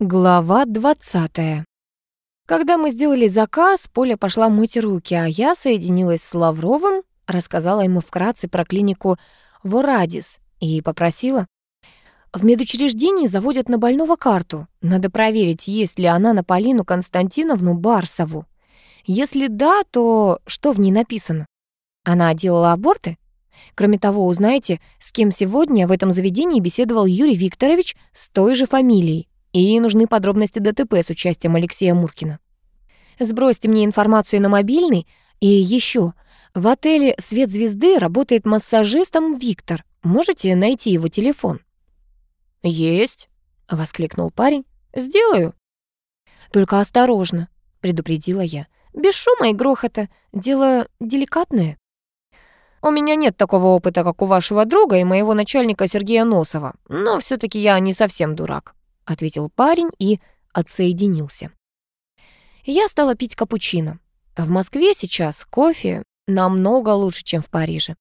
Глава 20. Когда мы сделали заказ, Поля пошла мыть руки, а я соединилась с Лавровым, рассказала ему вкратце про клинику Ворадис и попросила. В медучреждении заводят на больного карту. Надо проверить, есть ли она на Полину Константиновну Барсову. Если да, то что в ней написано? Она делала аборты? Кроме того, узнаете, с кем сегодня в этом заведении беседовал Юрий Викторович с той же фамилией. И нужны подробности ДТП с участием Алексея Муркина. Сбросьте мне информацию на мобильный. И еще, в отеле «Свет звезды» работает массажистом Виктор. Можете найти его телефон? «Есть», — воскликнул парень. «Сделаю». «Только осторожно», — предупредила я. «Без шума и грохота. Дело деликатное». У меня нет такого опыта, как у вашего друга и моего начальника Сергея Носова, но все таки я не совсем дурак. — ответил парень и отсоединился. Я стала пить капучино. В Москве сейчас кофе намного лучше, чем в Париже.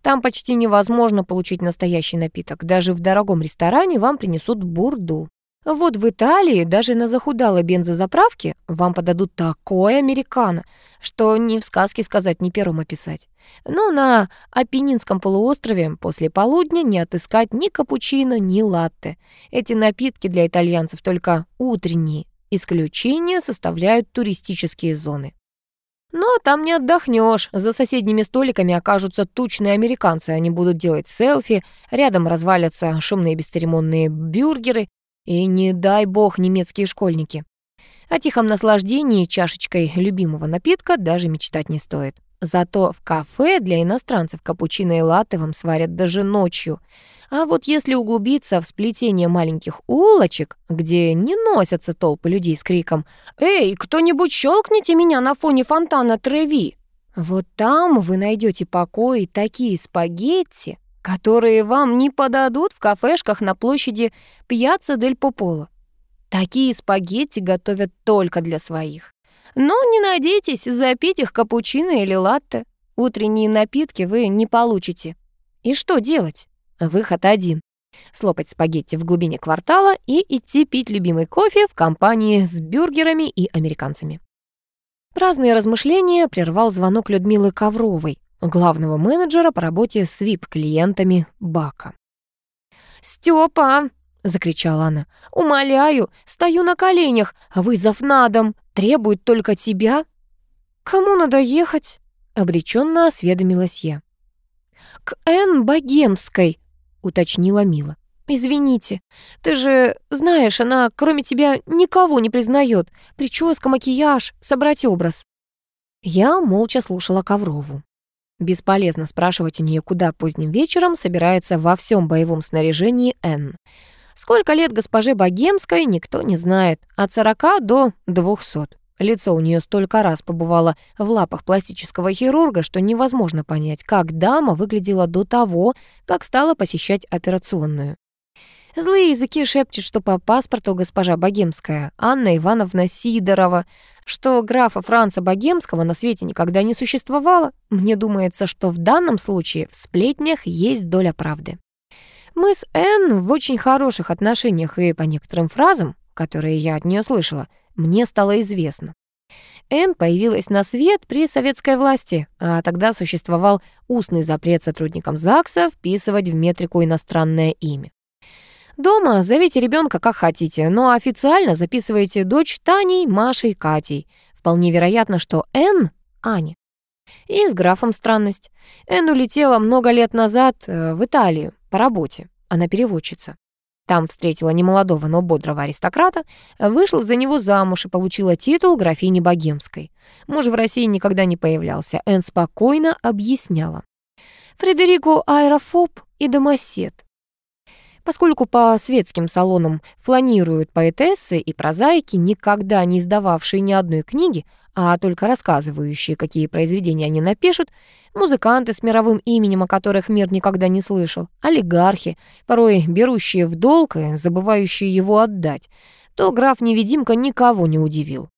Там почти невозможно получить настоящий напиток. Даже в дорогом ресторане вам принесут бурду. Вот в Италии даже на захудалой бензозаправке вам подадут такое американо, что ни в сказке сказать, ни пером описать. Но на Апеннинском полуострове после полудня не отыскать ни капучино, ни латте. Эти напитки для итальянцев только утренние. Исключение составляют туристические зоны. Но там не отдохнешь. За соседними столиками окажутся тучные американцы. Они будут делать селфи, рядом развалятся шумные бесцеремонные бюргеры, и не дай бог немецкие школьники. О тихом наслаждении чашечкой любимого напитка даже мечтать не стоит. Зато в кафе для иностранцев капучино и латте вам сварят даже ночью. А вот если углубиться в сплетение маленьких улочек, где не носятся толпы людей с криком «Эй, кто-нибудь щелкните меня на фоне фонтана Треви!» Вот там вы найдете покой такие спагетти, которые вам не подадут в кафешках на площади Пьяцца дель Пополо. Такие спагетти готовят только для своих. Но не надейтесь запить их капучино или латте. Утренние напитки вы не получите. И что делать? Выход один. Слопать спагетти в глубине квартала и идти пить любимый кофе в компании с бюргерами и американцами. Праздные размышления прервал звонок Людмилы Ковровой, главного менеджера по работе с VIP-клиентами Бака. «Стёпа!» — закричала она. «Умоляю, стою на коленях, вызов на дом, требует только тебя». «Кому надо ехать?» — обреченно осведомилась я. «К Н. Богемской», — уточнила Мила. «Извините, ты же знаешь, она кроме тебя никого не признает. Прическа, макияж, собрать образ». Я молча слушала Коврову. Бесполезно спрашивать у нее, куда поздним вечером собирается во всем боевом снаряжении Н. Сколько лет госпоже Богемской, никто не знает. От 40 до 200. Лицо у нее столько раз побывало в лапах пластического хирурга, что невозможно понять, как дама выглядела до того, как стала посещать операционную. Злые языки шепчут, что по паспорту госпожа Богемская, Анна Ивановна Сидорова, что графа Франца Богемского на свете никогда не существовало. Мне думается, что в данном случае в сплетнях есть доля правды. Мы с Энн в очень хороших отношениях, и по некоторым фразам, которые я от нее слышала, мне стало известно. Энн появилась на свет при советской власти, а тогда существовал устный запрет сотрудникам ЗАГСа вписывать в метрику иностранное имя. Дома зовите ребенка как хотите, но официально записывайте дочь Таней, Машей, Катей. Вполне вероятно, что Н — Аня. И с графом странность. Н улетела много лет назад э, в Италию по работе. Она переводчица. Там встретила немолодого, но бодрого аристократа, вышла за него замуж и получила титул графини Богемской. Муж в России никогда не появлялся. Эн спокойно объясняла. Фредерико аэрофоб и домосед. Поскольку по светским салонам фланируют поэтессы и прозаики, никогда не издававшие ни одной книги, а только рассказывающие, какие произведения они напишут, музыканты с мировым именем, о которых мир никогда не слышал, олигархи, порой берущие в долг и забывающие его отдать, то граф-невидимка никого не удивил.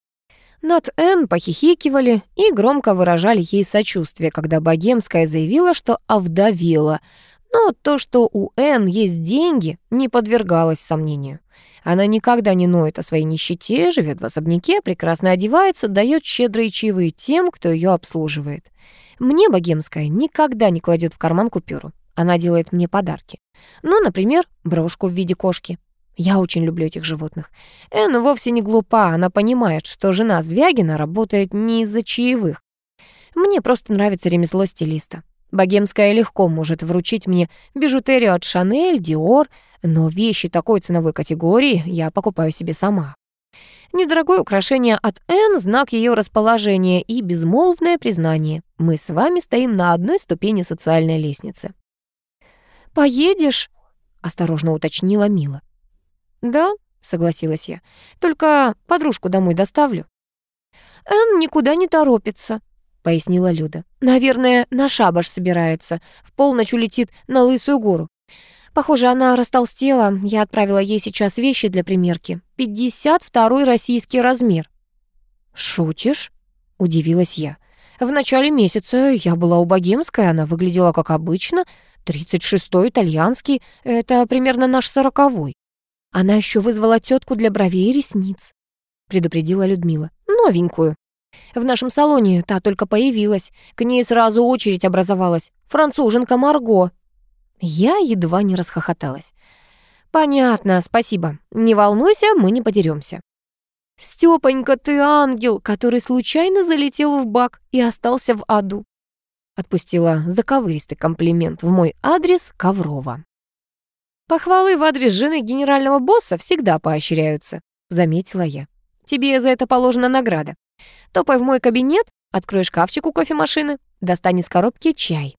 Над Энн похихикивали и громко выражали ей сочувствие, когда Богемская заявила, что овдовела — Но то, что у Энн есть деньги, не подвергалось сомнению. Она никогда не ноет о своей нищете, живет в особняке, прекрасно одевается, дает щедрые чаевые тем, кто ее обслуживает. Мне богемская никогда не кладет в карман купюру. Она делает мне подарки. Ну, например, брошку в виде кошки. Я очень люблю этих животных. Энн вовсе не глупа, она понимает, что жена Звягина работает не из-за чаевых. Мне просто нравится ремесло стилиста. Богемская легко может вручить мне бижутерию от Шанель, Диор, но вещи такой ценовой категории я покупаю себе сама. Недорогое украшение от Н, знак ее расположения и безмолвное признание. Мы с вами стоим на одной ступени социальной лестницы. «Поедешь?» — осторожно уточнила Мила. «Да», — согласилась я, — «только подружку домой доставлю». «Эн никуда не торопится», — пояснила Люда. «Наверное, на шабаш собирается. В полночь улетит на Лысую гору. Похоже, она растолстела. Я отправила ей сейчас вещи для примерки. 52-й российский размер. «Шутишь?» — удивилась я. «В начале месяца я была у Богемской, она выглядела как обычно. 36-й итальянский — это примерно наш сороковой. Она еще вызвала тетку для бровей и ресниц», — предупредила Людмила. «Новенькую. В нашем салоне та только появилась. К ней сразу очередь образовалась. Француженка Марго». Я едва не расхохоталась. «Понятно, спасибо. Не волнуйся, мы не подеремся. «Стёпонька, ты ангел, который случайно залетел в бак и остался в аду», отпустила заковыристый комплимент в мой адрес Коврова. «Похвалы в адрес жены генерального босса всегда поощряются», заметила я. «Тебе за это положена награда. Топай в мой кабинет, открой шкафчик у кофемашины, достань из коробки чай».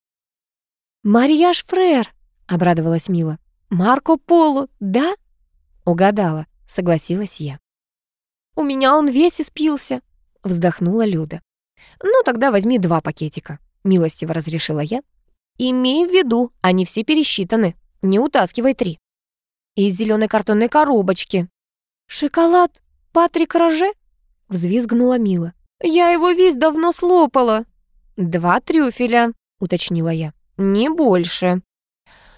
«Марьяж Фрер», — обрадовалась Мила. «Марко Поло, да?» «Угадала», — согласилась я. «У меня он весь испился», — вздохнула Люда. «Ну, тогда возьми два пакетика», — милостиво разрешила я. «Имей в виду, они все пересчитаны. Не утаскивай три». «Из зеленой картонной коробочки». «Шоколад Патрик Роже?» — взвизгнула Мила. «Я его весь давно слопала». «Два трюфеля», — уточнила я. «Не больше».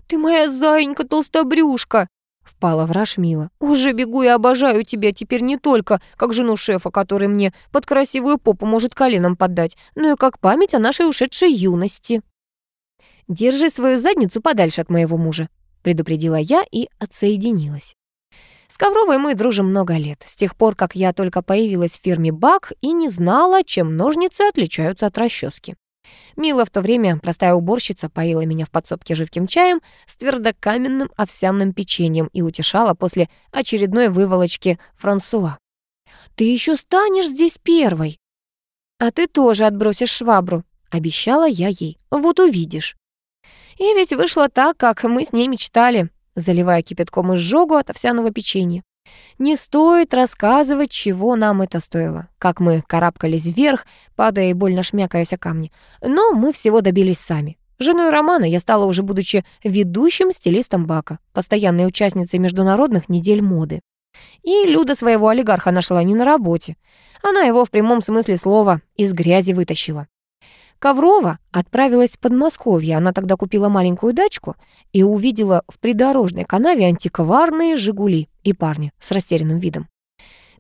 «Ты моя зайенька-толстобрюшка!» Впала в раж Мила. «Уже бегу и обожаю тебя теперь не только как жену шефа, который мне под красивую попу может коленом поддать, но и как память о нашей ушедшей юности». «Держи свою задницу подальше от моего мужа», предупредила я и отсоединилась. С Ковровой мы дружим много лет, с тех пор, как я только появилась в фирме «Бак» и не знала, чем ножницы отличаются от расчески. Мила в то время, простая уборщица, поила меня в подсобке жидким чаем с твердокаменным овсяным печеньем и утешала после очередной выволочки Франсуа. «Ты еще станешь здесь первой!» «А ты тоже отбросишь швабру», — обещала я ей. «Вот увидишь». И ведь вышло так, как мы с ней мечтали, заливая кипятком изжогу от овсяного печенья. Не стоит рассказывать, чего нам это стоило, как мы карабкались вверх, падая и больно шмякаясь о камни. Но мы всего добились сами. Женой Романа я стала уже будучи ведущим стилистом Бака, постоянной участницей международных недель моды. И Люда своего олигарха нашла не на работе. Она его в прямом смысле слова из грязи вытащила. Коврова отправилась в Подмосковье. Она тогда купила маленькую дачку и увидела в придорожной канаве антикварные «Жигули» и парня с растерянным видом.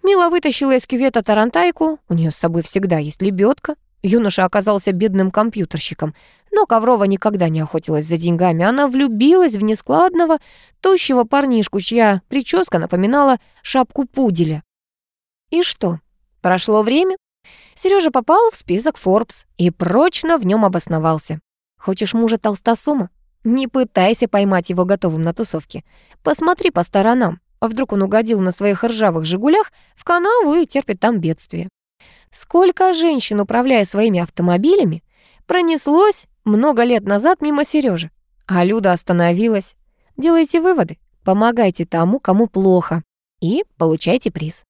Мила вытащила из кювета тарантайку, у нее с собой всегда есть лебедка. Юноша оказался бедным компьютерщиком, но Коврова никогда не охотилась за деньгами. Она влюбилась в нескладного, тощего парнишку, чья прическа напоминала шапку пуделя. И что? Прошло время, Сережа попал в список Forbes и прочно в нем обосновался. Хочешь мужа толстосума? Не пытайся поймать его готовым на тусовке. Посмотри по сторонам. А вдруг он угодил на своих ржавых «Жигулях» в канаву и терпит там бедствие. Сколько женщин, управляя своими автомобилями, пронеслось много лет назад мимо Сережи, а Люда остановилась. Делайте выводы, помогайте тому, кому плохо, и получайте приз.